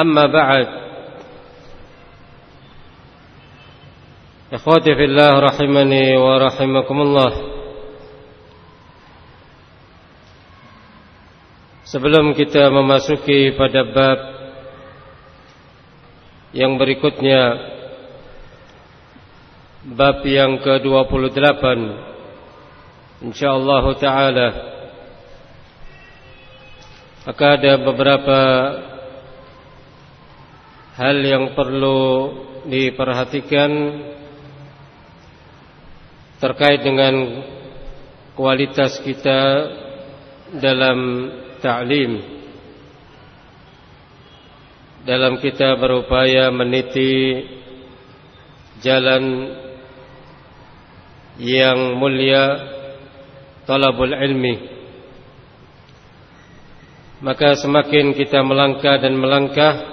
أما بعد إخوتي في الله رحمني ورحمكم الله Sebelum kita memasuki pada bab yang berikutnya Bab yang ke-28 InsyaAllah Ta'ala maka ada beberapa hal yang perlu diperhatikan terkait dengan kualitas kita dalam ta'lim. Dalam kita berupaya meniti jalan yang mulia talabul ilmi. Maka semakin kita melangkah dan melangkah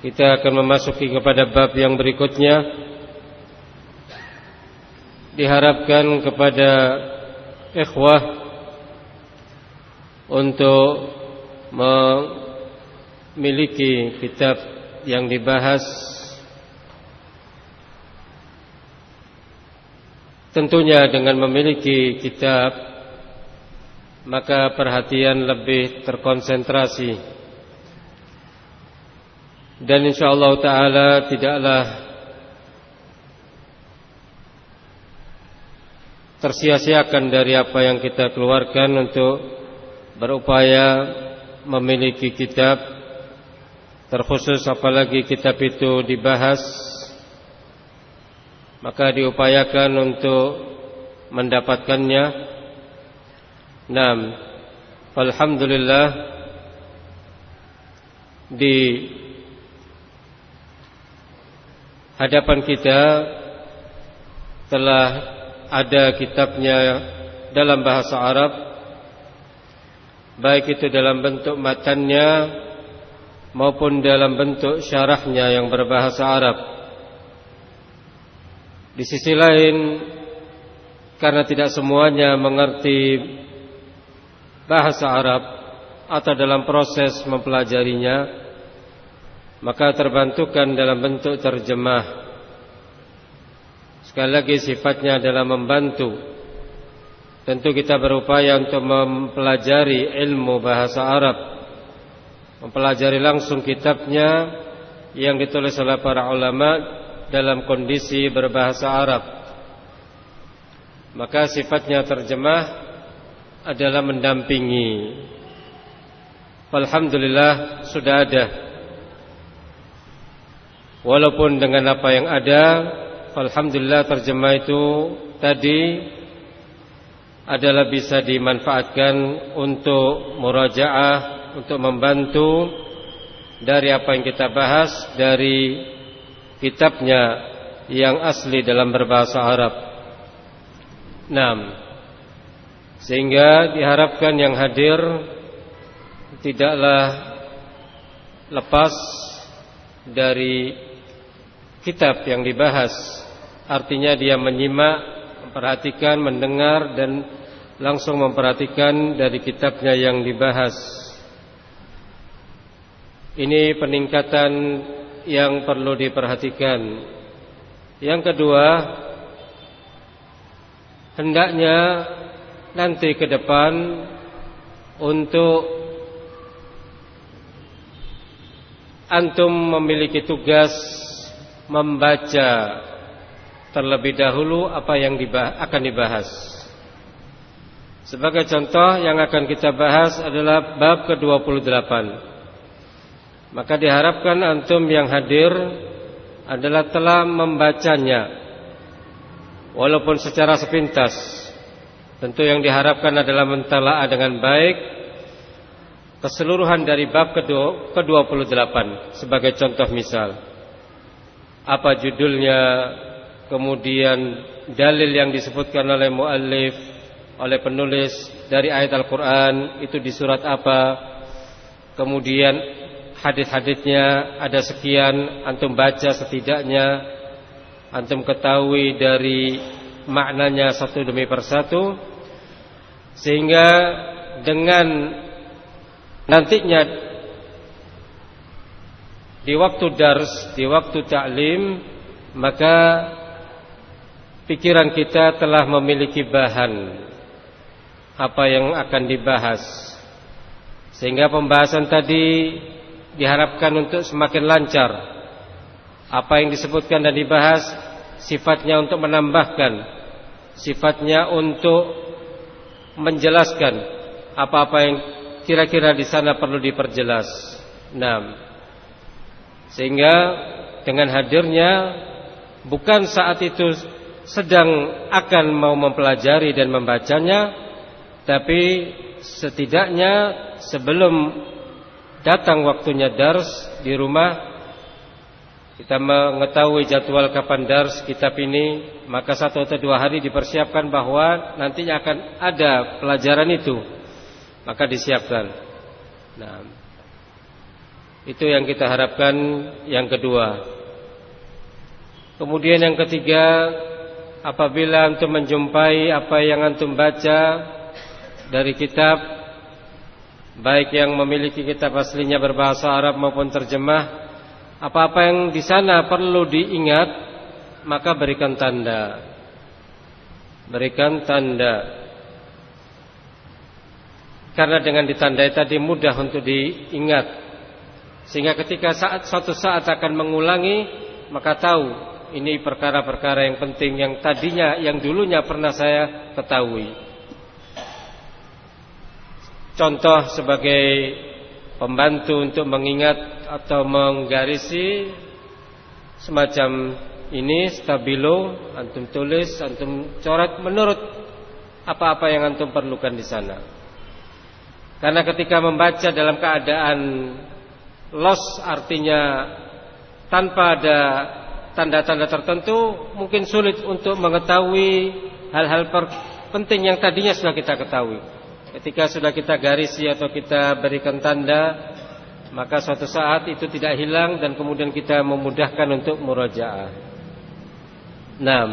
kita akan memasuki kepada bab yang berikutnya. Diharapkan kepada ikhwah untuk memiliki kitab yang dibahas. Tentunya dengan memiliki kitab maka perhatian lebih terkonsentrasi dan insyaallah taala tidaklah tersia-siakan dari apa yang kita keluarkan untuk berupaya memiliki kitab terkhusus apalagi kitab itu dibahas maka diupayakan untuk mendapatkannya Naam. Alhamdulillah di hadapan kita telah ada kitabnya dalam bahasa Arab baik itu dalam bentuk matannya maupun dalam bentuk syarahnya yang berbahasa Arab. Di sisi lain karena tidak semuanya mengerti bahasa Arab atau dalam proses mempelajarinya maka terbantukan dalam bentuk terjemah sekali lagi sifatnya adalah membantu tentu kita berupaya untuk mempelajari ilmu bahasa Arab mempelajari langsung kitabnya yang ditulis oleh para ulama dalam kondisi berbahasa Arab maka sifatnya terjemah adalah mendampingi. Alhamdulillah sudah ada. Walaupun dengan apa yang ada, alhamdulillah terjemah itu tadi adalah bisa dimanfaatkan untuk murajaah, untuk membantu dari apa yang kita bahas dari kitabnya yang asli dalam berbahasa Arab. 6. Sehingga diharapkan yang hadir tidaklah lepas dari kitab yang dibahas. Artinya dia menyimak, memperhatikan, mendengar dan langsung memperhatikan dari kitabnya yang dibahas. Ini peningkatan yang perlu diperhatikan. Yang kedua, hendaknya nanti ke depan untuk antum memiliki tugas membaca terlebih dahulu apa yang akan dibahas. Sebagai contoh yang akan kita bahas adalah bab ke-28. Maka diharapkan antum yang hadir adalah telah membacanya walaupun secara sepintas. Tentu yang diharapkan adalah mentalaah dengan baik keseluruhan dari bab ke-28 sebagai contoh misal. Apa judulnya, kemudian dalil yang disebutkan oleh muallif, oleh penulis dari ayat Al-Qur'an itu di surat apa? Kemudian hadis-hadisnya ada sekian, antum baca setidaknya antum ketahui dari maknanya satu demi persatu sehingga dengan nantinya di waktu dars, di waktu ta'lim maka pikiran kita telah memiliki bahan apa yang akan dibahas. Sehingga pembahasan tadi diharapkan untuk semakin lancar. Apa yang disebutkan dan dibahas sifatnya untuk menambahkan, sifatnya untuk menjelaskan apa-apa yang kira-kira di sana perlu diperjelas. Nah, sehingga dengan hadirnya bukan saat itu sedang akan mau mempelajari dan membacanya, tapi setidaknya sebelum datang waktunya dars di rumah kita mengetahui jadwal kapan dars kitab ini Maka satu atau dua hari dipersiapkan bahwa Nantinya akan ada pelajaran itu. Maka disiapkan. Nah Itu yang kita harapkan Yang kedua Kemudian yang ketiga Apabila antum menjumpai Apa yang antum baca Dari kitab Baik yang memiliki kitab aslinya berbahasa Arab maupun terjemah apa-apa yang di sana perlu diingat, maka berikan tanda. Berikan tanda. Karena dengan ditandai tadi mudah untuk diingat. Sehingga ketika saat suatu saat akan mengulangi, maka tahu ini perkara-perkara yang penting yang tadinya yang dulunya pernah saya ketahui. Contoh sebagai pembantu untuk mengingat atau menggarisi semacam ini stabilo antum tulis antum coret menurut apa-apa yang antum perlukan di sana. Karena ketika membaca dalam keadaan loss artinya tanpa ada tanda-tanda tertentu mungkin sulit untuk mengetahui hal-hal penting yang tadinya sudah kita ketahui. Ketika sudah kita garisi atau kita berikan tanda maka suatu saat itu tidak hilang dan kemudian kita memudahkan untuk murajaah. Nah,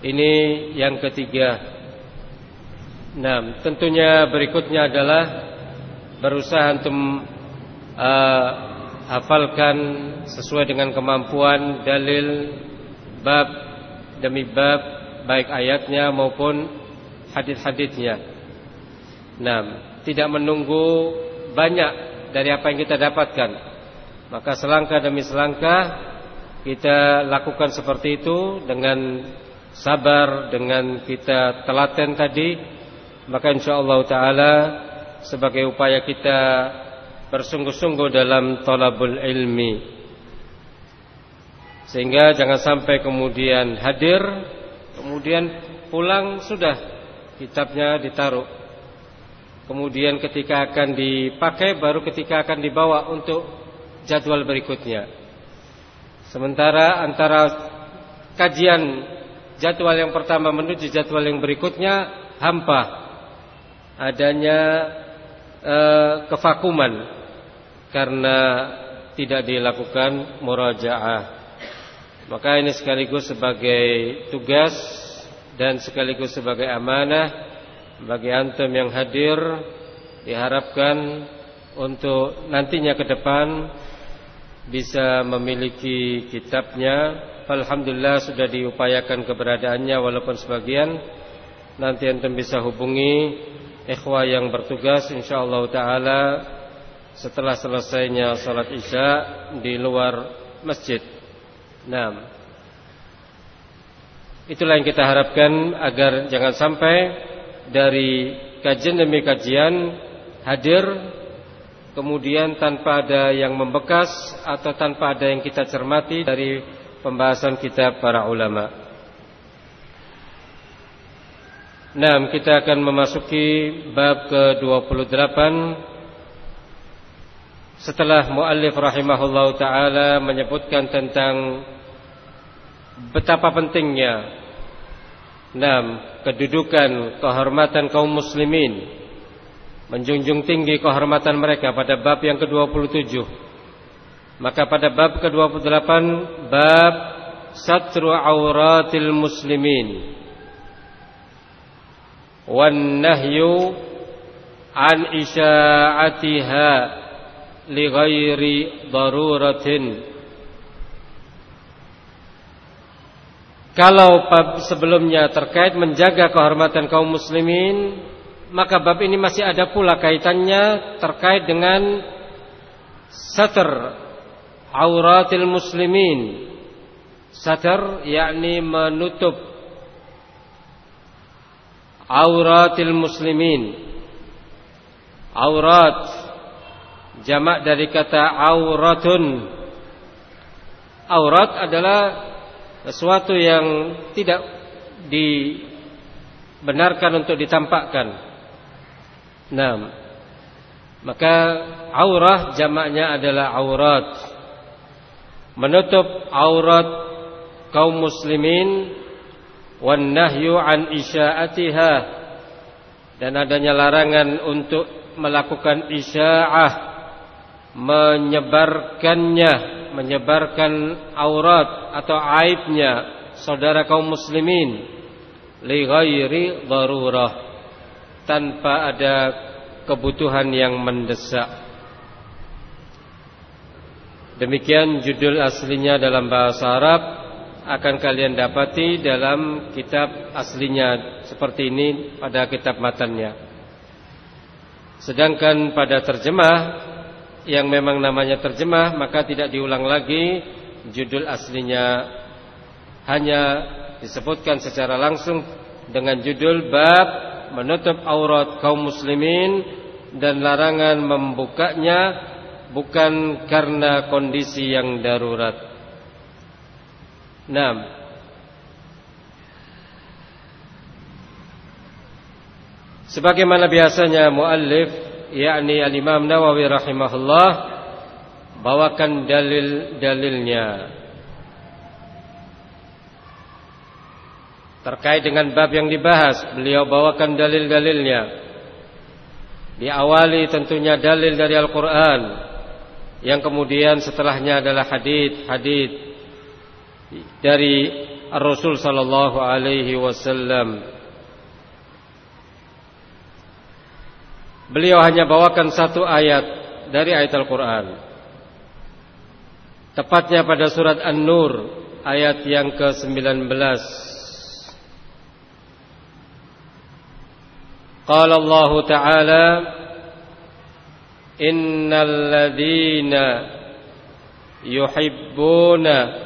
ini yang ketiga. Nah, tentunya berikutnya adalah berusaha untuk uh, hafalkan sesuai dengan kemampuan dalil bab demi bab baik ayatnya maupun hadis-hadisnya. Nah, tidak menunggu banyak dari apa yang kita dapatkan. Maka selangkah demi selangkah kita lakukan seperti itu dengan sabar, dengan kita telaten tadi, maka insyaallah taala sebagai upaya kita bersungguh-sungguh dalam tolabul ilmi. Sehingga jangan sampai kemudian hadir, kemudian pulang sudah kitabnya ditaruh Kemudian ketika akan dipakai baru ketika akan dibawa untuk jadwal berikutnya. Sementara antara kajian jadwal yang pertama menuju jadwal yang berikutnya hampa. Adanya e, kevakuman karena tidak dilakukan murajaah. Maka ini sekaligus sebagai tugas dan sekaligus sebagai amanah bagi antum yang hadir diharapkan untuk nantinya ke depan bisa memiliki kitabnya. Alhamdulillah sudah diupayakan keberadaannya walaupun sebagian nanti antum bisa hubungi ikhwah yang bertugas insyaallah taala setelah selesainya salat Isya di luar masjid. Nah, itulah yang kita harapkan agar jangan sampai dari kajian demi kajian hadir kemudian tanpa ada yang membekas atau tanpa ada yang kita cermati dari pembahasan kitab para ulama. Nah, kita akan memasuki bab ke-28 setelah muallif rahimahullahu taala menyebutkan tentang betapa pentingnya enam kedudukan kehormatan kaum muslimin menjunjung tinggi kehormatan mereka pada bab yang ke-27 maka pada bab ke-28 bab satru auratil muslimin. Wan nahyu an li ghairi daruratin Kalau bab sebelumnya terkait menjaga kehormatan kaum muslimin, maka bab ini masih ada pula kaitannya terkait dengan satr auratil muslimin. Satr yakni menutup auratil muslimin aurat jamak dari kata auratun. Aurat adalah sesuatu yang tidak dibenarkan untuk ditampakkan. Nah maka aurah jamaknya adalah aurat. Menutup aurat kaum muslimin. Wan nahyu an isya'atiha. Dan adanya larangan untuk melakukan isya'ah menyebarkannya menyebarkan aurat atau aibnya saudara kaum muslimin li ghairi darurah tanpa ada kebutuhan yang mendesak demikian judul aslinya dalam bahasa Arab akan kalian dapati dalam kitab aslinya seperti ini pada kitab matannya. Sedangkan pada terjemah yang memang namanya terjemah maka tidak diulang lagi judul aslinya hanya disebutkan secara langsung dengan judul bab menutup aurat kaum muslimin dan larangan membukanya bukan karena kondisi yang darurat. Naam. Sebagaimana biasanya muallif yakni al-Imam Nawawi rahimahullah bawakan dalil-dalilnya terkait dengan bab yang dibahas beliau bawakan dalil-dalilnya. Diawali tentunya dalil dari Al-Qur'an. Yang kemudian setelahnya adalah hadis-hadis dari Rasul sallallahu alaihi wasallam. Beliau hanya bawakan satu ayat dari ayat Al-Quran. Tepatnya pada surat An-Nur ayat yang ke-19. Qala Allah Ta'ala Innal ladhina yuhibbuna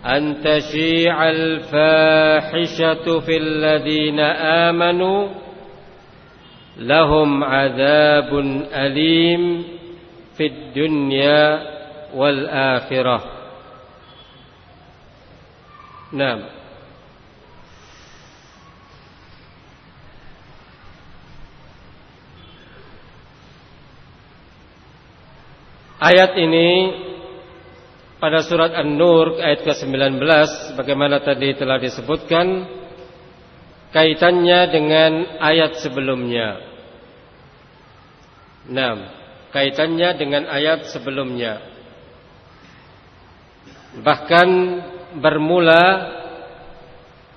an tashi'a al-fahishatu fil ladhina amanu lahum عذاب alim fid dunya wal akhirah. Ayat ini pada surat An-Nur ayat ke-19 bagaimana tadi telah disebutkan kaitannya dengan ayat sebelumnya. 6. Kaitannya dengan ayat sebelumnya. Bahkan bermula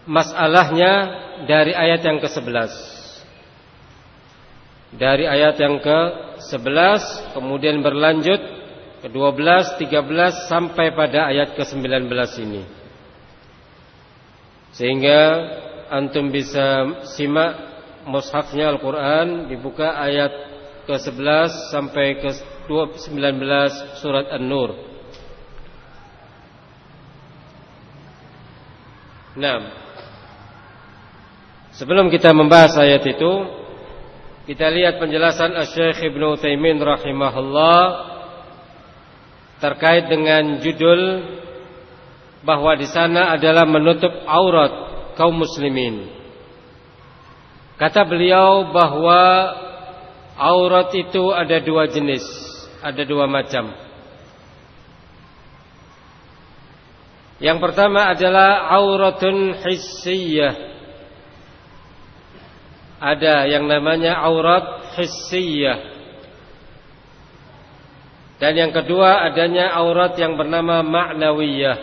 masalahnya dari ayat yang ke-11. Dari ayat yang ke-11 kemudian berlanjut ke-12, 13 sampai pada ayat ke-19 ini. Sehingga antum bisa simak mushafnya Al-Qur'an dibuka ayat ke-11 sampai ke-19 surat An-Nur. Nah, sebelum kita membahas ayat itu, kita lihat penjelasan Asy-Syaikh Ibnu Utsaimin rahimahullah terkait dengan judul bahwa di sana adalah menutup aurat kaum muslimin. Kata beliau bahwa aurat itu ada dua jenis, ada dua macam. Yang pertama adalah auratun hissiyah. Ada yang namanya aurat hissiyah. Dan yang kedua adanya aurat yang bernama ma'nawiyah.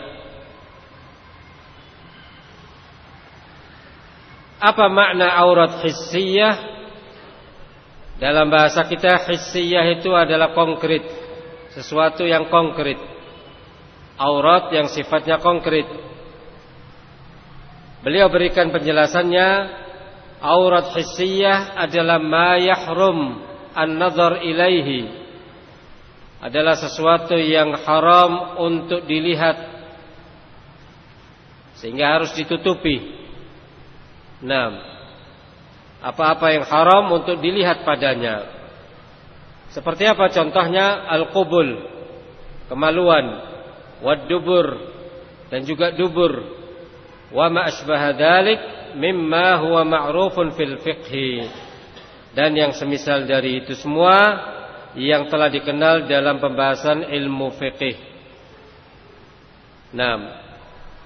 Apa makna aurat hissiyah? Dalam bahasa kita hissiyah itu adalah konkret, sesuatu yang konkret. Aurat yang sifatnya konkret. Beliau berikan penjelasannya, aurat hissiyah adalah ma yahrum an-nazar ilaihi. Adalah sesuatu yang haram untuk dilihat sehingga harus ditutupi. Nah, apa-apa yang haram untuk dilihat padanya. Seperti apa contohnya al-qubul, kemaluan, wad-dubur dan juga dubur. Wa ma asbaha dzalik mimma huwa ma'rufun fil fiqhi. Dan yang semisal dari itu semua yang telah dikenal dalam pembahasan ilmu fiqih. Nah,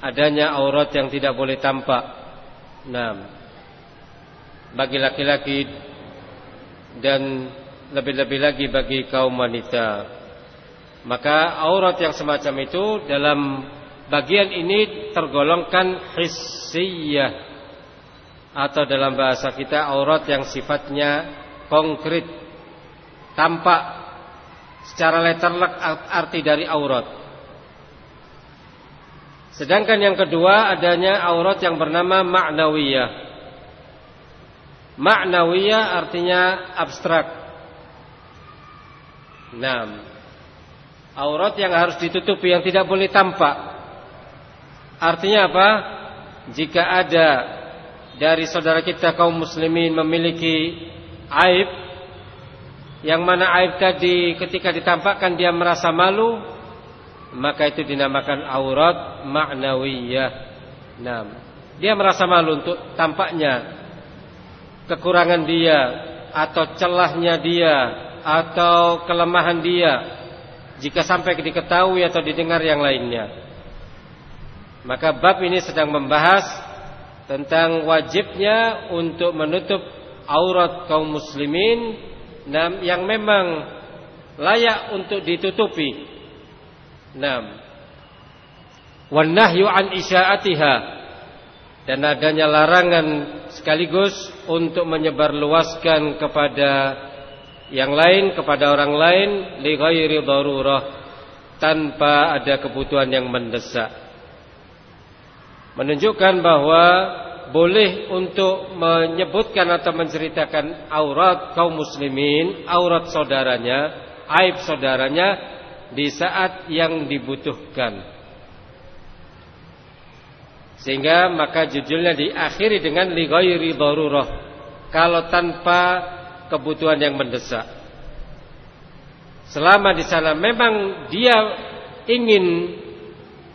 adanya aurat yang tidak boleh tampak Nah, bagi laki-laki dan lebih-lebih lagi bagi kaum wanita. Maka aurat yang semacam itu dalam bagian ini tergolongkan hissiyah atau dalam bahasa kita aurat yang sifatnya konkret tampak secara letterlek arti dari aurat. Sedangkan yang kedua adanya aurat yang bernama ma'nawiyah. Ma'nawiyah artinya abstrak. Nah, aurat yang harus ditutupi yang tidak boleh tampak. Artinya apa? Jika ada dari saudara kita kaum muslimin memiliki aib yang mana aib tadi ketika ditampakkan dia merasa malu maka itu dinamakan aurat ma'nawiyah. Nah, dia merasa malu untuk tampaknya kekurangan dia atau celahnya dia atau kelemahan dia jika sampai diketahui atau didengar yang lainnya. Maka bab ini sedang membahas tentang wajibnya untuk menutup aurat kaum muslimin yang memang layak untuk ditutupi Naam. Wan nahyu an isya'atiha dan adanya larangan sekaligus untuk menyebarluaskan kepada yang lain kepada orang lain li ghairi darurah tanpa ada kebutuhan yang mendesak. Menunjukkan bahwa boleh untuk menyebutkan atau menceritakan aurat kaum muslimin, aurat saudaranya, aib saudaranya di saat yang dibutuhkan. Sehingga maka judulnya diakhiri dengan li darurah. Kalau tanpa kebutuhan yang mendesak. Selama di sana memang dia ingin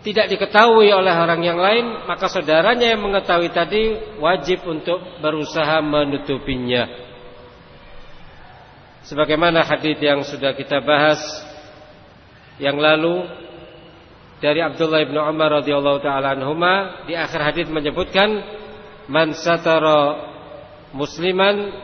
tidak diketahui oleh orang yang lain, maka saudaranya yang mengetahui tadi wajib untuk berusaha menutupinya. Sebagaimana hadis yang sudah kita bahas yang lalu dari Abdullah bin Umar radhiyallahu taala anhuma di akhir hadis menyebutkan man satara musliman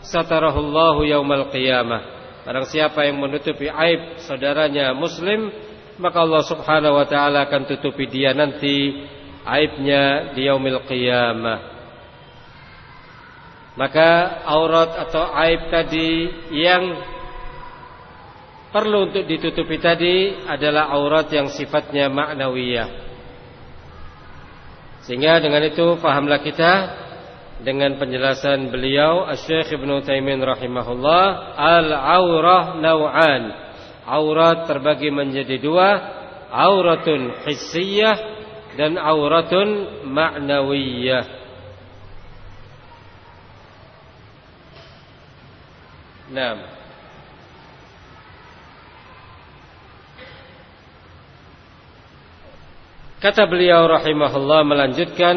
satarahullahu yaumal qiyamah. Barang siapa yang menutupi aib saudaranya muslim, maka Allah Subhanahu wa taala akan tutupi dia nanti aibnya di yaumil qiyamah. Maka aurat atau aib tadi yang perlu untuk ditutupi tadi adalah aurat yang sifatnya maknawiyah. Sehingga dengan itu fahamlah kita dengan penjelasan beliau Syekh Ibnu Taimin rahimahullah al-aurah nau'an. Aurat terbagi menjadi dua auratun hissiyah dan auratun ma'nawiyah Naam Kata beliau rahimahullah melanjutkan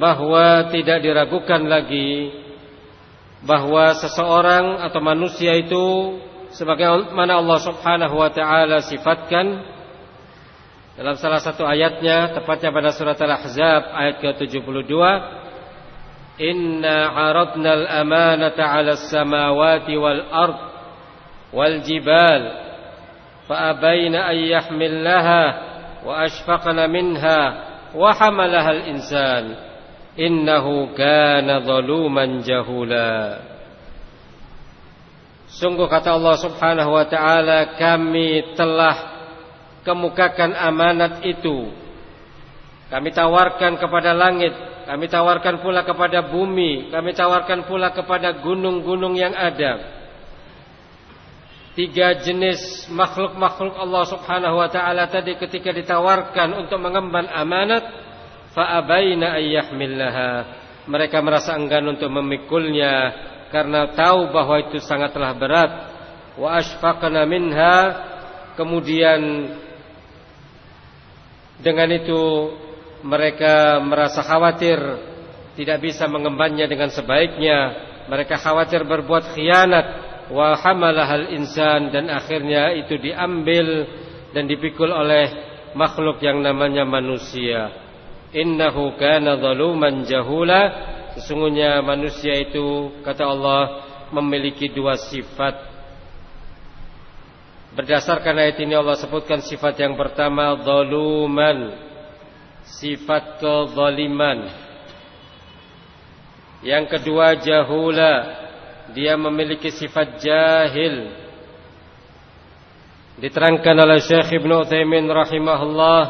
bahwa tidak diragukan lagi bahwa seseorang atau manusia itu sebagaimana Allah Subhanahu wa taala sifatkan dalam salah satu ayatnya tepatnya pada surat Al-Ahzab ayat ke-72 Inna 'aradna al-amanata 'ala as-samawati wal ard wal jibal fa abayna an yahmilaha وأشفقن منها وحملها الإنسان إنه كان ظلوما جهولا Sungguh kata Allah subhanahu wa ta'ala Kami telah kemukakan amanat itu Kami tawarkan kepada langit Kami tawarkan pula kepada bumi Kami tawarkan pula kepada gunung-gunung yang ada tiga jenis makhluk-makhluk Allah Subhanahu wa taala tadi ketika ditawarkan untuk mengemban amanat fa abaina ayyahmillaha mereka merasa enggan untuk memikulnya karena tahu bahwa itu sangatlah berat. Wa ashfaqna minha. Kemudian dengan itu mereka merasa khawatir tidak bisa mengembannya dengan sebaiknya. Mereka khawatir berbuat khianat wa hamalahal insan dan akhirnya itu diambil dan dipikul oleh makhluk yang namanya manusia. Innahu kana zaluman jahula. Sesungguhnya manusia itu kata Allah memiliki dua sifat. Berdasarkan ayat ini Allah sebutkan sifat yang pertama zaluman, sifat kezaliman. Yang kedua jahula, dia memiliki sifat jahil. Diterangkan oleh Syekh Ibn Uthaymin rahimahullah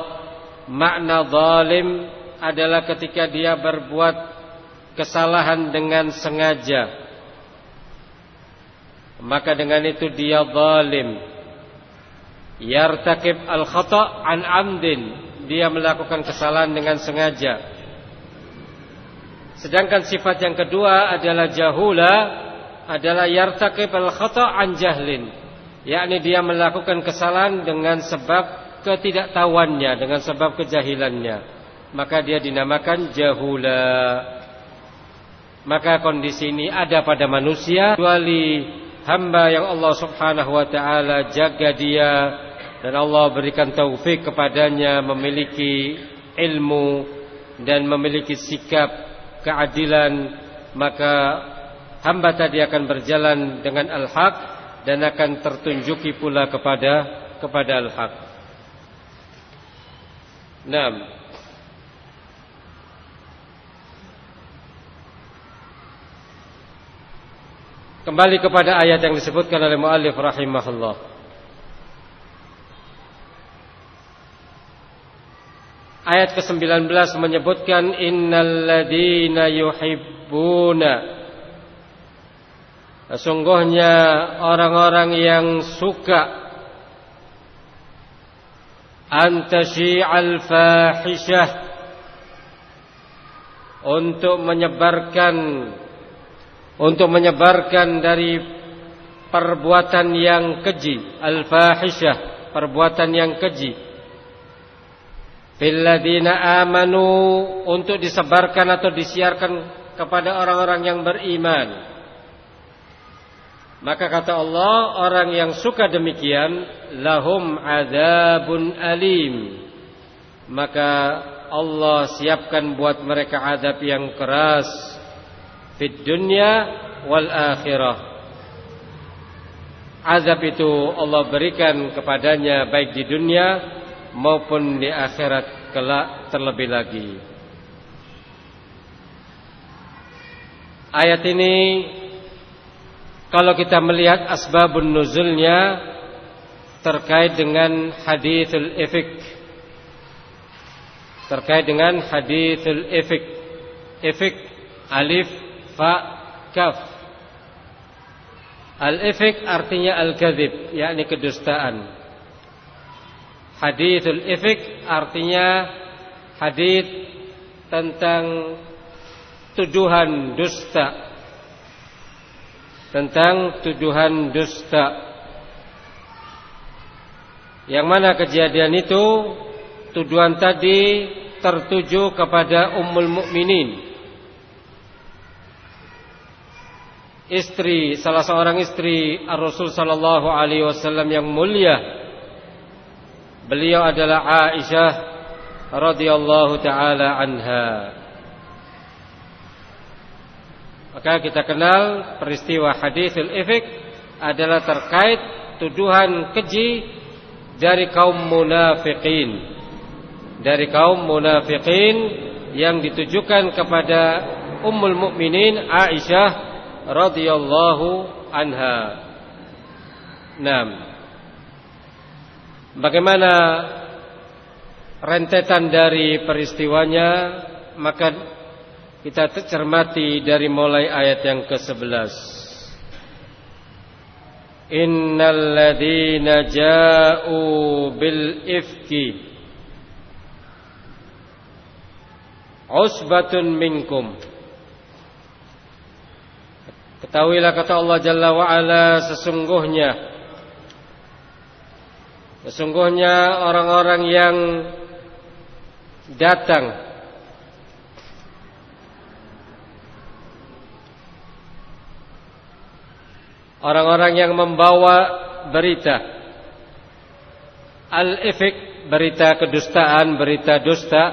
makna zalim adalah ketika dia berbuat kesalahan dengan sengaja. Maka dengan itu dia zalim. Yartakib al khata' an amdin. Dia melakukan kesalahan dengan sengaja. Sedangkan sifat yang kedua adalah jahula adalah yartaqib al-khata' an jahlin. Yakni dia melakukan kesalahan dengan sebab ketidaktahuannya, dengan sebab kejahilannya. Maka dia dinamakan jahula. Maka kondisi ini ada pada manusia kecuali hamba yang Allah Subhanahu wa taala jaga dia dan Allah berikan taufik kepadanya memiliki ilmu dan memiliki sikap keadilan maka hamba tadi akan berjalan dengan al-haq dan akan tertunjuki pula kepada kepada al-haq. Naam. Kembali kepada ayat yang disebutkan oleh muallif rahimahullah. Ayat ke-19 menyebutkan innal ladina yuhibbuna Sesungguhnya orang-orang yang suka antasyi'al fahishah untuk menyebarkan untuk menyebarkan dari perbuatan yang keji al-fahishah perbuatan yang keji. Filladina amanu untuk disebarkan atau disiarkan kepada orang-orang yang beriman maka kata Allah orang yang suka demikian lahum adzabun alim. Maka Allah siapkan buat mereka adab yang keras fid dunya wal akhirah. Azab itu Allah berikan kepadanya baik di dunia maupun di akhirat kelak terlebih lagi. Ayat ini kalau kita melihat asbabun nuzulnya terkait dengan hadithul ifik terkait dengan hadithul ifik ifik alif fa kaf. Al-ifk artinya al-kadzib, yakni kedustaan. Hadithul ifk artinya hadith tentang tuduhan dusta. Tentang tuduhan dusta. Yang mana kejadian itu tuduhan tadi tertuju kepada Ummul Mukminin istri salah seorang istri Rasul sallallahu alaihi wasallam yang mulia. Beliau adalah Aisyah radhiyallahu taala anha. Maka kita kenal peristiwa hadisul ifk adalah terkait tuduhan keji dari kaum munafikin. Dari kaum munafikin yang ditujukan kepada Ummul Mukminin Aisyah radhiyallahu anha. Naam. Bagaimana rentetan dari peristiwanya maka kita cermati dari mulai ayat yang ke-11. Innal ladzina ja'u bil ifki usbatun minkum Ketahuilah kata Allah Jalla wa'ala sesungguhnya Sesungguhnya orang-orang yang datang Orang-orang yang membawa berita. Al-ifik Berita kedustaan Berita dusta.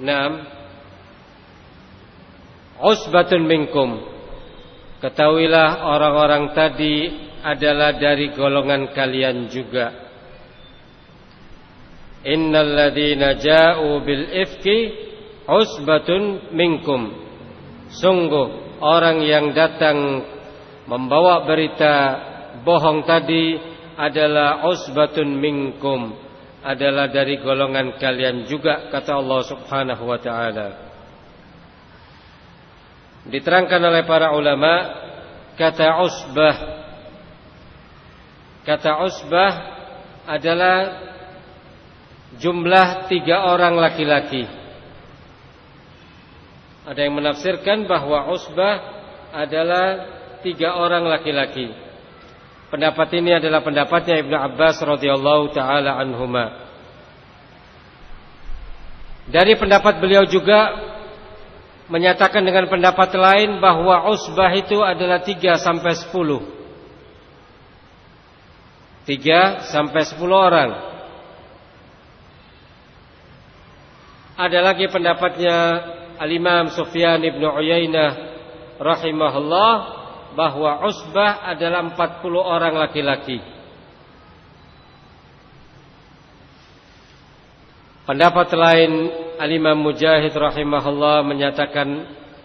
Enam usbatun minkum. Ketahuilah orang-orang tadi adalah dari golongan kalian juga. Innal ladhina ja'u bil ifki usbatun minkum. Sungguh orang yang datang membawa berita bohong tadi adalah usbatun minkum adalah dari golongan kalian juga kata Allah Subhanahu wa taala Diterangkan oleh para ulama kata usbah kata usbah adalah jumlah tiga orang laki-laki. Ada yang menafsirkan bahwa usbah adalah tiga orang laki-laki. Pendapat ini adalah pendapatnya Ibnu Abbas radhiyallahu taala anhuma. Dari pendapat beliau juga menyatakan dengan pendapat lain bahwa usbah itu adalah 3 sampai 10. 3 sampai 10 orang. Ada lagi pendapatnya Al-Imam Sufyan Ibn Uyainah rahimahullah bahwa usbah adalah 40 orang laki-laki. Pendapat lain Al-Imam Mujahid rahimahullah menyatakan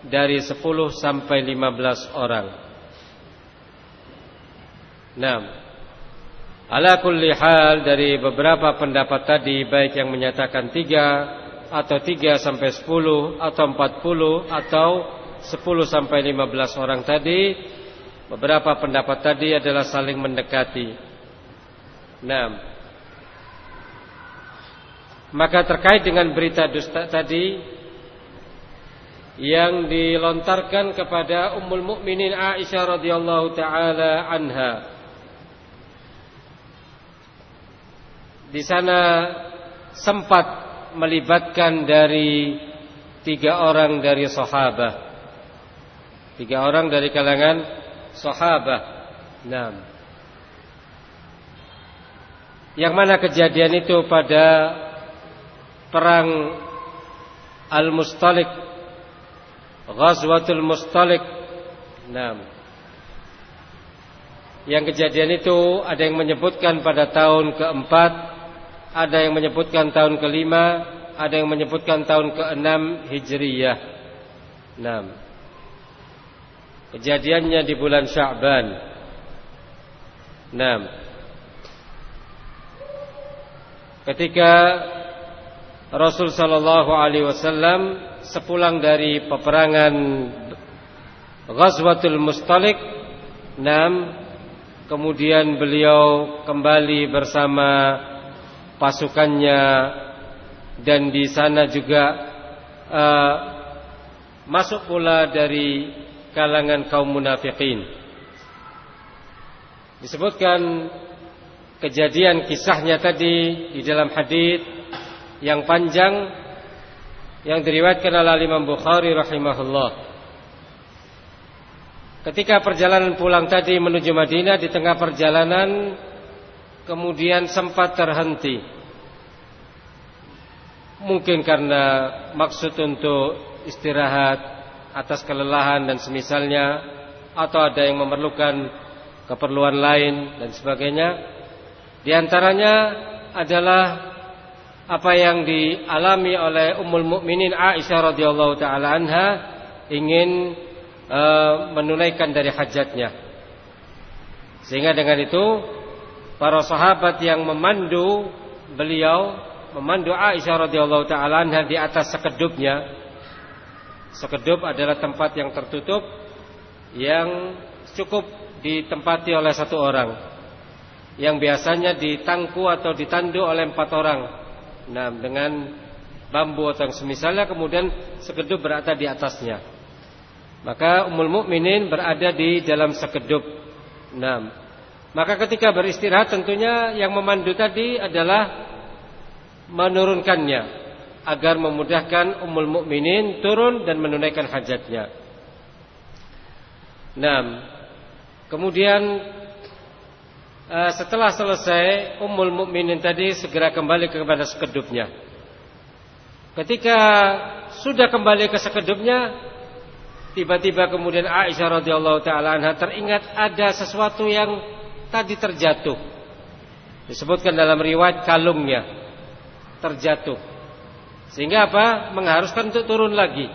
dari 10 sampai 15 orang. Nah, ala kulli hal dari beberapa pendapat tadi baik yang menyatakan 3 atau 3 sampai 10 atau 40 atau 10 sampai 15 orang tadi beberapa pendapat tadi adalah saling mendekati. Nah, maka terkait dengan berita dusta tadi yang dilontarkan kepada Ummul Mukminin Aisyah radhiyallahu taala anha. Di sana sempat melibatkan dari tiga orang dari sahabat. Tiga orang dari kalangan sahabat. Nah. Yang mana kejadian itu pada perang Al-Mustalik Ghazwatul Mustalik Nah Yang kejadian itu Ada yang menyebutkan pada tahun keempat Ada yang menyebutkan tahun kelima Ada yang menyebutkan tahun keenam Hijriyah Nah Kejadiannya di bulan Sya'ban. Nah Ketika Rasul sallallahu alaihi wasallam sepulang dari peperangan Ghazwatul Mustalik enam kemudian beliau kembali bersama pasukannya dan di sana juga uh, masuk pula dari kalangan kaum munafikin. Disebutkan kejadian kisahnya tadi di dalam hadis yang panjang yang diriwayatkan oleh Imam Bukhari rahimahullah. Ketika perjalanan pulang tadi menuju Madinah di tengah perjalanan kemudian sempat terhenti. Mungkin karena maksud untuk istirahat atas kelelahan dan semisalnya atau ada yang memerlukan keperluan lain dan sebagainya. Di antaranya adalah apa yang dialami oleh Ummul Mukminin Aisyah radhiyallahu taala anha ingin e, menunaikan dari hajatnya. Sehingga dengan itu para sahabat yang memandu beliau memandu Aisyah radhiyallahu taala anha di atas sekedupnya. Sekedup adalah tempat yang tertutup yang cukup ditempati oleh satu orang. Yang biasanya ditangku atau ditandu oleh empat orang. Nah, dengan bambu atau yang semisalnya kemudian sekedup berada di atasnya. Maka Ummul Mukminin berada di dalam sekedup. Nah, maka ketika beristirahat tentunya yang memandu tadi adalah menurunkannya agar memudahkan Ummul Mukminin turun dan menunaikan hajatnya. Nah, kemudian eh, setelah selesai Ummul Mukminin tadi segera kembali kepada sekedupnya. Ketika sudah kembali ke sekedupnya, Tiba-tiba kemudian Aisyah radhiyallahu taala anha teringat ada sesuatu yang tadi terjatuh. Disebutkan dalam riwayat kalungnya terjatuh. Sehingga apa? Mengharuskan untuk turun lagi.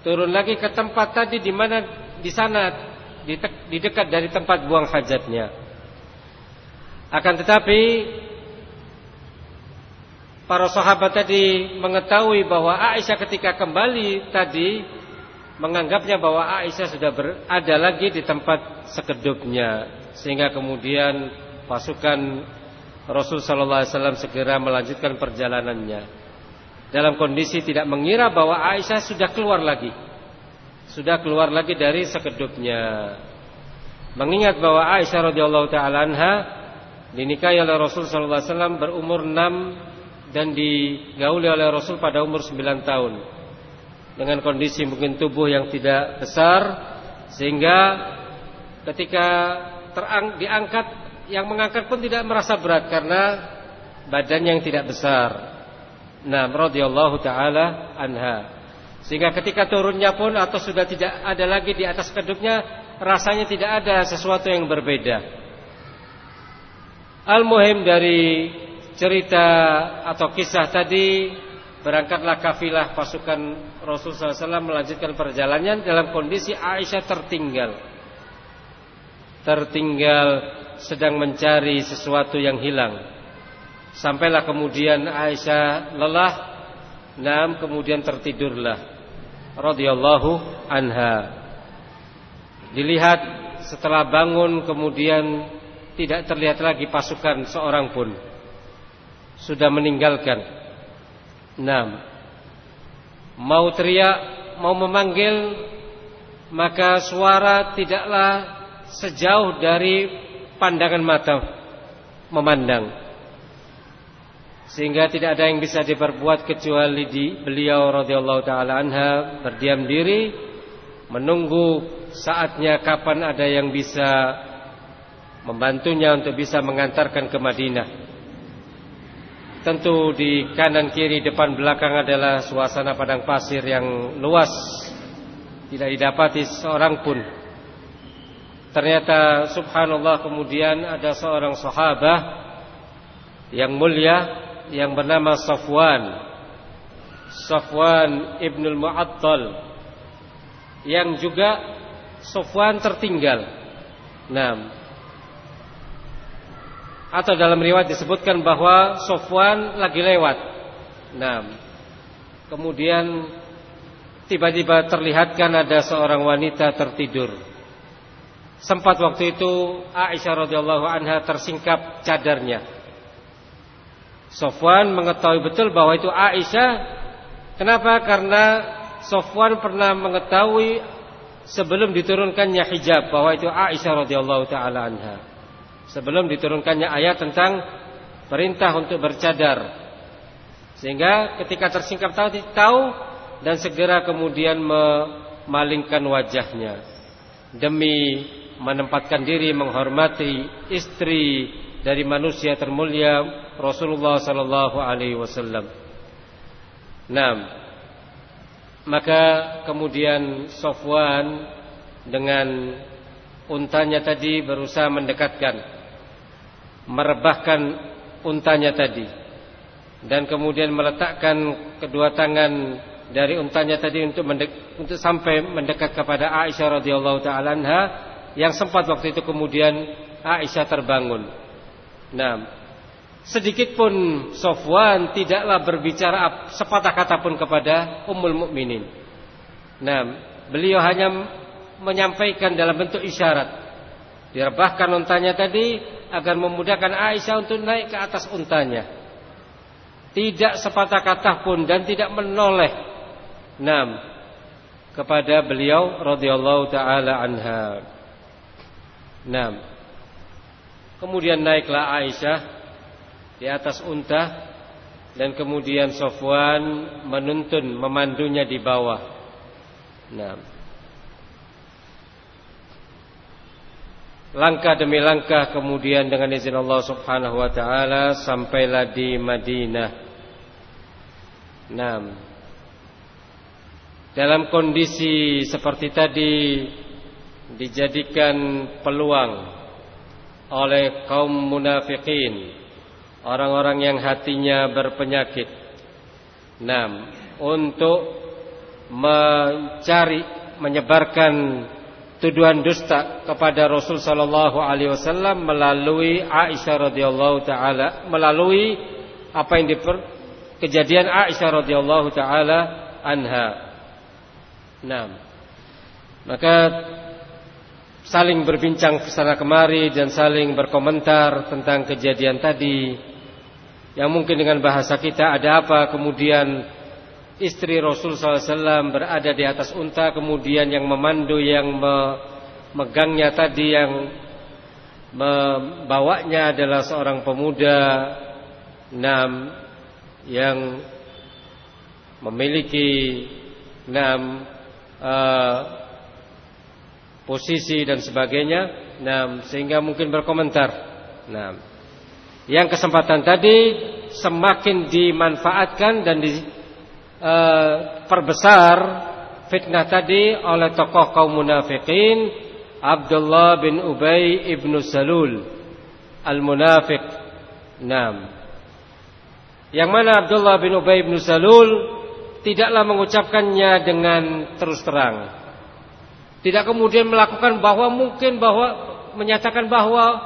Turun lagi ke tempat tadi di mana di sana di dekat dari tempat buang hajatnya. Akan tetapi para sahabat tadi mengetahui bahwa Aisyah ketika kembali tadi menganggapnya bahwa Aisyah sudah berada lagi di tempat sekedupnya sehingga kemudian pasukan Rasul sallallahu alaihi wasallam segera melanjutkan perjalanannya dalam kondisi tidak mengira bahwa Aisyah sudah keluar lagi. Sudah keluar lagi dari sekedupnya. Mengingat bahwa Aisyah radhiyallahu taala anha dinikahi oleh Rasul sallallahu alaihi wasallam berumur 6 dan digauli oleh Rasul pada umur 9 tahun. Dengan kondisi mungkin tubuh yang tidak besar sehingga ketika terang diangkat yang mengangkat pun tidak merasa berat karena badan yang tidak besar. Nah, radhiyallahu taala anha. Sehingga ketika turunnya pun atau sudah tidak ada lagi di atas kedupnya rasanya tidak ada sesuatu yang berbeda. Al-muhim dari cerita atau kisah tadi Berangkatlah kafilah pasukan Rasul SAW melanjutkan perjalanannya dalam kondisi Aisyah tertinggal. Tertinggal sedang mencari sesuatu yang hilang. Sampailah kemudian Aisyah lelah, nam kemudian tertidurlah. Radhiyallahu anha. Dilihat setelah bangun kemudian tidak terlihat lagi pasukan seorang pun. Sudah meninggalkan Nah, mau teriak, mau memanggil, maka suara tidaklah sejauh dari pandangan mata memandang. Sehingga tidak ada yang bisa diperbuat kecuali di beliau radhiyallahu taala anha berdiam diri menunggu saatnya kapan ada yang bisa membantunya untuk bisa mengantarkan ke Madinah. Tentu di kanan kiri depan belakang adalah suasana padang pasir yang luas Tidak didapati seorang pun Ternyata subhanallah kemudian ada seorang sahabat Yang mulia Yang bernama Safwan. Safwan Ibnul Mu'attal. Yang juga Safwan tertinggal. Nah atau dalam riwayat disebutkan bahwa Sofwan lagi lewat. Nah, kemudian tiba-tiba terlihatkan ada seorang wanita tertidur. Sempat waktu itu Aisyah radhiyallahu anha tersingkap cadarnya. Sofwan mengetahui betul bahwa itu Aisyah. Kenapa? Karena Sofwan pernah mengetahui sebelum diturunkannya hijab bahwa itu Aisyah radhiyallahu taala anha. Sebelum diturunkannya ayat tentang perintah untuk bercadar. Sehingga ketika tersingkap tahu tahu dan segera kemudian memalingkan wajahnya demi menempatkan diri menghormati istri dari manusia termulia Rasulullah sallallahu alaihi wasallam. Nah, maka kemudian Sofwan dengan untanya tadi berusaha mendekatkan merebahkan untanya tadi dan kemudian meletakkan kedua tangan dari untanya tadi untuk untuk sampai mendekat kepada Aisyah radhiyallahu taala yang sempat waktu itu kemudian Aisyah terbangun. Nah, sedikit pun Sofwan tidaklah berbicara sepatah kata pun kepada Ummul Mukminin. Nah, beliau hanya menyampaikan dalam bentuk isyarat. Direbahkan untanya tadi agar memudahkan Aisyah untuk naik ke atas untanya. Tidak sepatah kata pun dan tidak menoleh Nam kepada beliau radhiyallahu taala anha. Nam. Kemudian naiklah Aisyah di atas unta dan kemudian Sofwan menuntun memandunya di bawah. Nam. Langkah demi langkah kemudian dengan izin Allah Subhanahu wa taala sampailah di Madinah. Nam. Dalam kondisi seperti tadi dijadikan peluang oleh kaum munafikin, orang-orang yang hatinya berpenyakit. Enam, untuk mencari menyebarkan tuduhan dusta kepada Rasul sallallahu alaihi wasallam melalui Aisyah radhiyallahu taala melalui apa yang diper, kejadian Aisyah radhiyallahu taala anha Nah, maka saling berbincang sana kemari dan saling berkomentar tentang kejadian tadi. Yang mungkin dengan bahasa kita ada apa kemudian istri Rasul SAW berada di atas unta kemudian yang memandu yang memegangnya tadi yang membawanya adalah seorang pemuda enam yang memiliki enam uh, posisi dan sebagainya. Nah, sehingga mungkin berkomentar. Nah, yang kesempatan tadi semakin dimanfaatkan dan diperbesar uh, fitnah tadi oleh tokoh kaum munafikin Abdullah bin Ubay ibnu Salul al-munafiq. Nah, yang mana Abdullah bin Ubay ibnu Salul tidaklah mengucapkannya dengan terus terang. Tidak kemudian melakukan bahwa mungkin bahwa menyatakan bahwa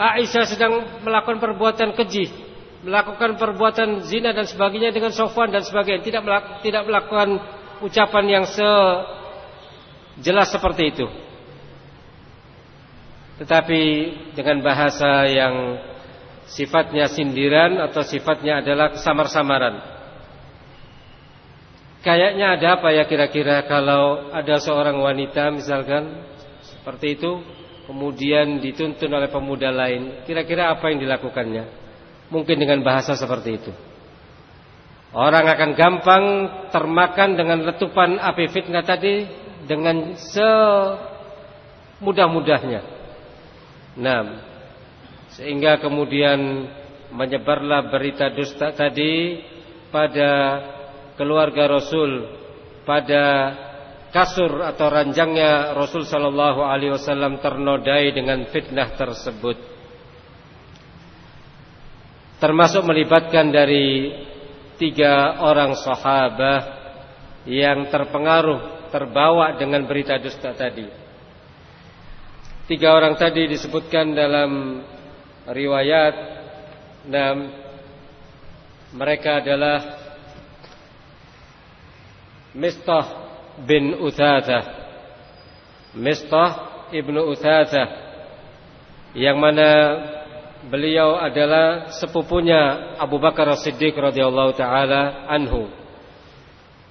Aisyah sedang melakukan perbuatan keji, melakukan perbuatan zina dan sebagainya dengan Sofwan dan sebagainya. Tidak melakukan, tidak melakukan ucapan yang sejelas seperti itu. Tetapi dengan bahasa yang sifatnya sindiran atau sifatnya adalah kesamar-samaran. Kayaknya ada apa ya kira-kira kalau ada seorang wanita misalkan seperti itu kemudian dituntun oleh pemuda lain, kira-kira apa yang dilakukannya? Mungkin dengan bahasa seperti itu. Orang akan gampang termakan dengan letupan api fitnah tadi dengan semudah-mudahnya. Nah, sehingga kemudian menyebarlah berita dusta tadi pada keluarga Rasul pada kasur atau ranjangnya Rasul sallallahu alaihi wasallam ternodai dengan fitnah tersebut. Termasuk melibatkan dari tiga orang sahabat yang terpengaruh, terbawa dengan berita dusta tadi. Tiga orang tadi disebutkan dalam riwayat dan mereka adalah Mistah bin Uthathah Mistah ibnu Uthathah Yang mana beliau adalah sepupunya Abu Bakar As-Siddiq radhiyallahu taala anhu.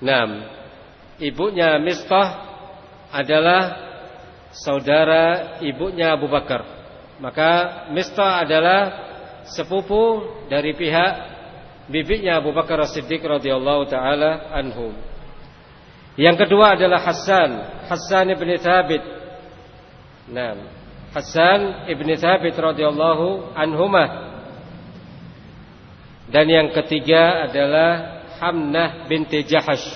Nam, ibunya Mistah adalah saudara ibunya Abu Bakar. Maka Mistah adalah sepupu dari pihak bibinya Abu Bakar As-Siddiq radhiyallahu taala anhu. Yang kedua adalah Hasan, Hasan ibn Thabit. Nah, Hasan ibn Thabit radhiyallahu anhumah. Dan yang ketiga adalah Hamnah binti Jahash.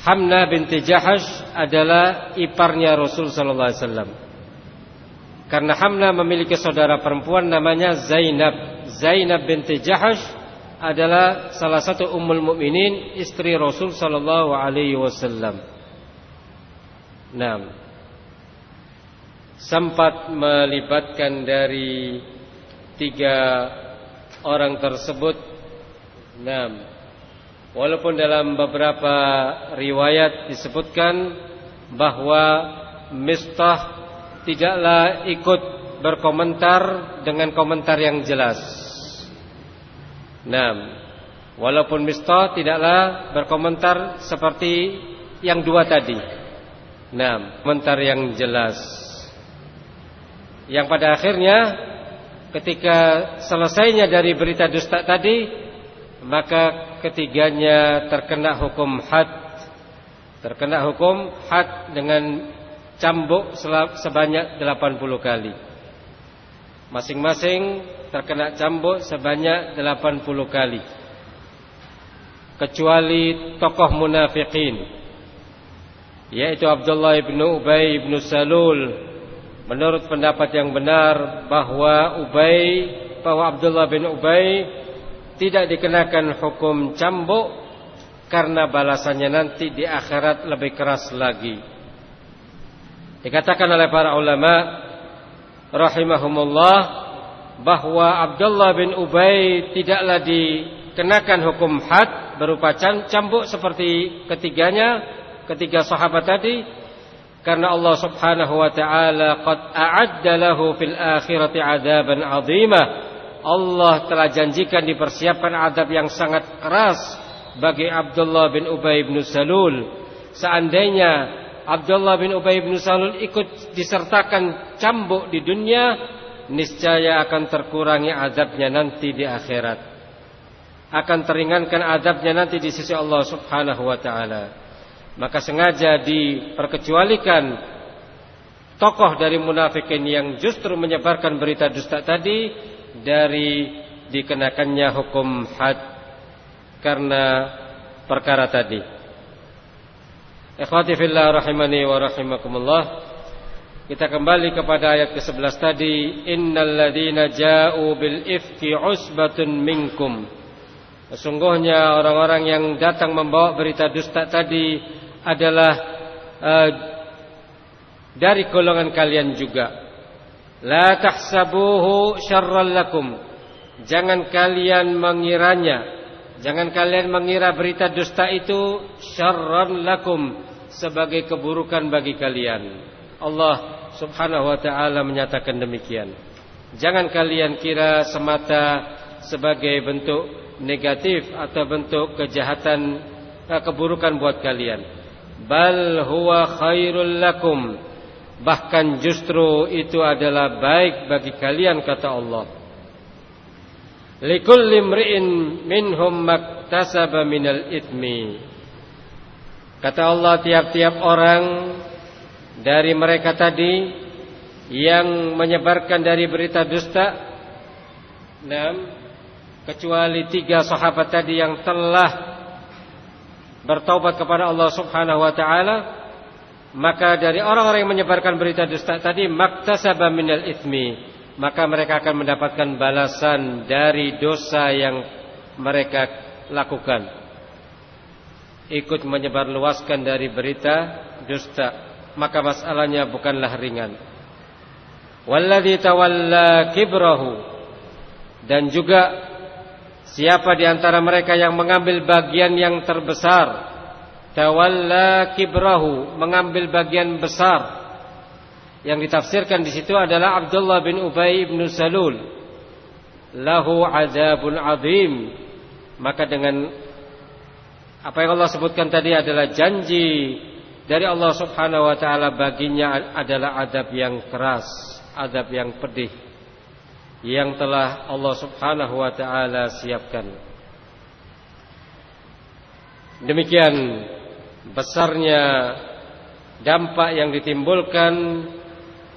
Hamnah binti Jahash adalah iparnya Rasul sallallahu alaihi wasallam. Karena Hamnah memiliki saudara perempuan namanya Zainab. Zainab binti Jahash adalah salah satu ummul mukminin istri Rasul sallallahu alaihi wasallam. Nah, sempat melibatkan dari tiga orang tersebut. Nah, walaupun dalam beberapa riwayat disebutkan bahwa Mistah tidaklah ikut berkomentar dengan komentar yang jelas. Nah, walaupun Mistah tidaklah berkomentar seperti yang dua tadi. Nah, komentar yang jelas. Yang pada akhirnya ketika selesainya dari berita dusta tadi, maka ketiganya terkena hukum had. Terkena hukum had dengan cambuk sebanyak 80 kali. Masing-masing terkena cambuk sebanyak 80 kali. Kecuali tokoh munafikin yaitu Abdullah bin Ubay bin Salul. Menurut pendapat yang benar bahwa Ubay bahwa Abdullah bin Ubay tidak dikenakan hukum cambuk karena balasannya nanti di akhirat lebih keras lagi. Dikatakan oleh para ulama rahimahumullah bahwa Abdullah bin Ubay tidaklah dikenakan hukum had berupa cambuk seperti ketiganya ketiga sahabat tadi karena Allah Subhanahu wa taala qad a'adda lahu fil akhirati 'adaban 'azima. Allah telah janjikan dipersiapkan adab yang sangat keras bagi Abdullah bin Ubay bin Salul. Seandainya Abdullah bin Ubay bin Salul ikut disertakan cambuk di dunia, niscaya akan terkurangi azabnya nanti di akhirat. Akan teringankan azabnya nanti di sisi Allah Subhanahu wa taala. Maka sengaja diperkecualikan tokoh dari munafikin yang justru menyebarkan berita dusta tadi dari dikenakannya hukum had karena perkara tadi. Ikhwati fillah rahimani wa rahimakumullah. Kita kembali kepada ayat ke-11 tadi, innal ladzina ja'u bil ifki usbatun minkum. Sesungguhnya orang-orang yang datang membawa berita dusta tadi adalah uh, dari golongan kalian juga. La tahsabuhu syarran lakum. Jangan kalian mengiranya Jangan kalian mengira berita dusta itu syarran lakum sebagai keburukan bagi kalian. Allah Subhanahu wa taala menyatakan demikian. Jangan kalian kira semata sebagai bentuk negatif atau bentuk kejahatan eh, keburukan buat kalian. Bal huwa khairul lakum. Bahkan justru itu adalah baik bagi kalian kata Allah. Likulli imri'in minhum maktasaba minal ithmi. Kata Allah tiap-tiap orang dari mereka tadi yang menyebarkan dari berita dusta enam kecuali tiga sahabat tadi yang telah bertaubat kepada Allah Subhanahu wa taala maka dari orang-orang yang menyebarkan berita dusta tadi maktasaba minal ithmi maka mereka akan mendapatkan balasan dari dosa yang mereka lakukan. Ikut menyebarluaskan dari berita dusta, maka masalahnya bukanlah ringan. Walladzi tawalla kibrahu dan juga Siapa di antara mereka yang mengambil bagian yang terbesar Tawalla kibrahu Mengambil bagian besar Yang ditafsirkan di situ adalah Abdullah bin Ubay bin Salul Lahu azabun azim Maka dengan Apa yang Allah sebutkan tadi adalah janji Dari Allah subhanahu wa ta'ala Baginya adalah adab yang keras Adab yang pedih yang telah Allah Subhanahu wa taala siapkan. Demikian besarnya dampak yang ditimbulkan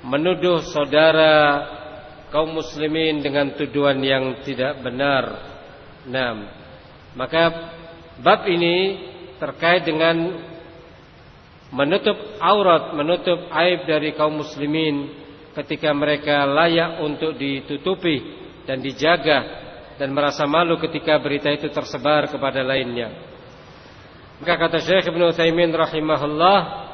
menuduh saudara kaum muslimin dengan tuduhan yang tidak benar. Nah, maka bab ini terkait dengan menutup aurat, menutup aib dari kaum muslimin ketika mereka layak untuk ditutupi dan dijaga dan merasa malu ketika berita itu tersebar kepada lainnya. Maka kata Syekh Ibn Utsaimin rahimahullah,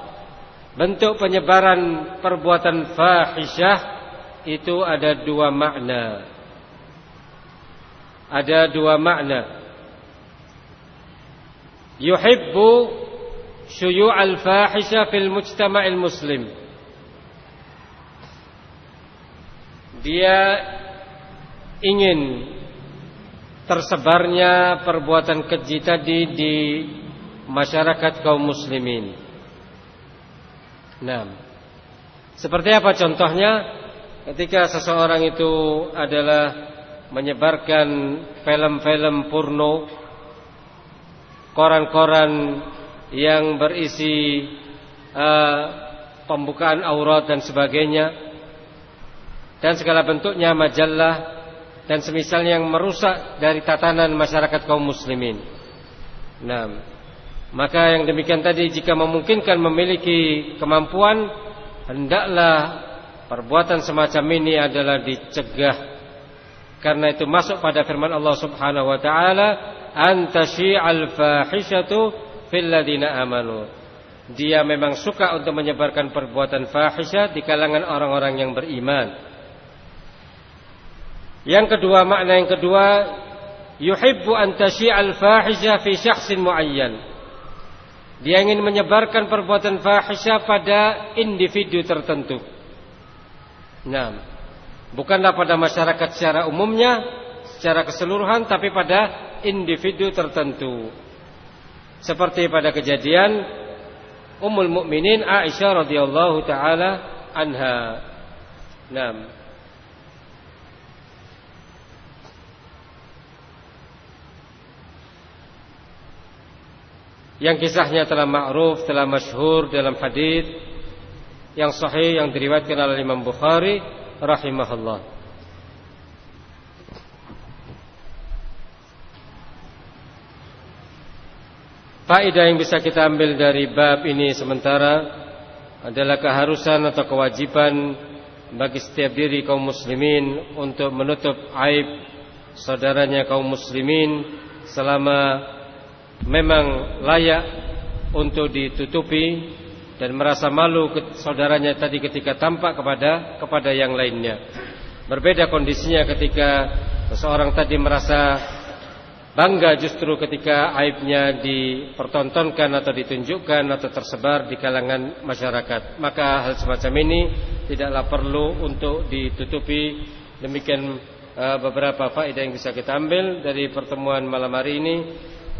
bentuk penyebaran perbuatan fahisyah itu ada dua makna. Ada dua makna. Yuhibbu syuyu'al fahisha fil mujtama'il muslim. dia ingin tersebarnya perbuatan keji tadi di masyarakat kaum muslimin. Nah, seperti apa contohnya? Ketika seseorang itu adalah menyebarkan film-film porno, koran-koran yang berisi uh, pembukaan aurat dan sebagainya, dan segala bentuknya majalah dan semisal yang merusak dari tatanan masyarakat kaum muslimin. Nah, maka yang demikian tadi jika memungkinkan memiliki kemampuan hendaklah perbuatan semacam ini adalah dicegah. Karena itu masuk pada firman Allah Subhanahu wa taala antasyi'al fahishatu fil ladina amanu. Dia memang suka untuk menyebarkan perbuatan fahisyah di kalangan orang-orang yang beriman. Yang kedua makna yang kedua yuhibbu an tasyi'al fahisha fi syakhsin muayyan. Dia ingin menyebarkan perbuatan fahisha pada individu tertentu. Nah, bukanlah pada masyarakat secara umumnya, secara keseluruhan tapi pada individu tertentu. Seperti pada kejadian Ummul Mukminin Aisyah radhiyallahu taala anha. Nah, yang kisahnya telah ma'ruf, telah masyhur dalam hadis yang sahih yang diriwayatkan oleh Imam Bukhari rahimahullah. Faedah yang bisa kita ambil dari bab ini sementara adalah keharusan atau kewajiban bagi setiap diri kaum muslimin untuk menutup aib saudaranya kaum muslimin selama memang layak untuk ditutupi dan merasa malu saudaranya tadi ketika tampak kepada kepada yang lainnya. Berbeda kondisinya ketika seseorang tadi merasa bangga justru ketika aibnya dipertontonkan atau ditunjukkan atau tersebar di kalangan masyarakat. Maka hal semacam ini tidaklah perlu untuk ditutupi. Demikian uh, beberapa faedah yang bisa kita ambil dari pertemuan malam hari ini.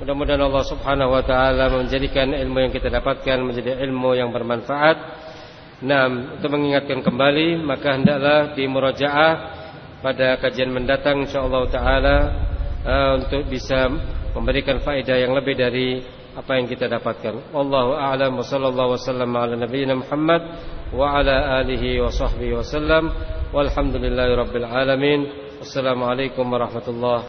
Mudah-mudahan Allah Subhanahu wa taala menjadikan ilmu yang kita dapatkan menjadi ilmu yang bermanfaat. Nah, untuk mengingatkan kembali maka hendaklah di murajaah pada kajian mendatang insyaallah taala uh, untuk bisa memberikan faedah yang lebih dari apa yang kita dapatkan. Wallahu a'lam wa sallallahu wasallam ala nabiyyina Muhammad wa ala alihi wa sahbihi wasallam. Walhamdulillahirabbil alamin. Wassalamualaikum warahmatullahi